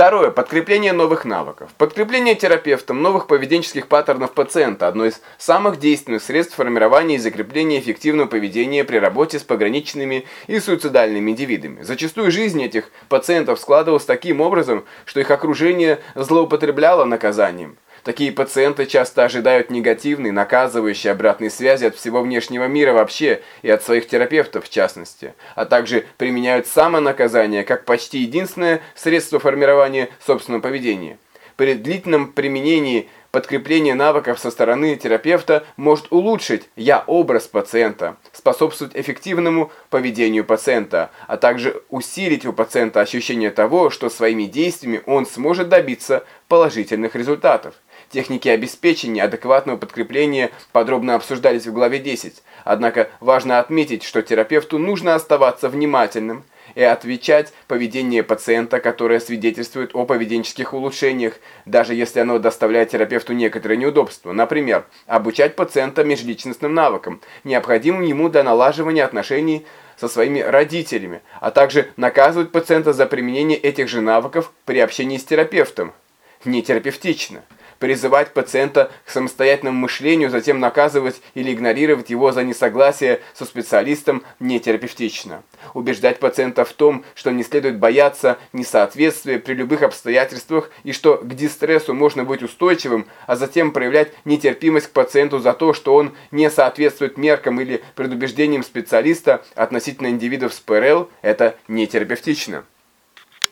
Второе. Подкрепление новых навыков. Подкрепление терапевтом новых поведенческих паттернов пациента – одно из самых действенных средств формирования и закрепления эффективного поведения при работе с пограничными и суицидальными индивидами. Зачастую жизнь этих пациентов складывалась таким образом, что их окружение злоупотребляло наказанием. Такие пациенты часто ожидают негативной, наказывающей обратной связи от всего внешнего мира вообще и от своих терапевтов в частности, а также применяют самонаказание как почти единственное средство формирования собственного поведения. При длительном применении подкрепление навыков со стороны терапевта может улучшить «я-образ» пациента, способствовать эффективному поведению пациента, а также усилить у пациента ощущение того, что своими действиями он сможет добиться положительных результатов. Техники обеспечения адекватного подкрепления подробно обсуждались в главе 10. Однако важно отметить, что терапевту нужно оставаться внимательным и отвечать поведение пациента, которое свидетельствует о поведенческих улучшениях, даже если оно доставляет терапевту некоторые неудобства. Например, обучать пациента межличностным навыкам, необходимым ему для налаживания отношений со своими родителями, а также наказывать пациента за применение этих же навыков при общении с терапевтом. Не терапевтично призывать пациента к самостоятельному мышлению, затем наказывать или игнорировать его за несогласие со специалистом не терапевтично. Убеждать пациента в том, что не следует бояться несоответствия при любых обстоятельствах и что к дистрессу можно быть устойчивым, а затем проявлять нетерпимость к пациенту за то, что он не соответствует меркам или предубеждениям специалиста относительно индивидов с ПРЛ, это не терапевтично.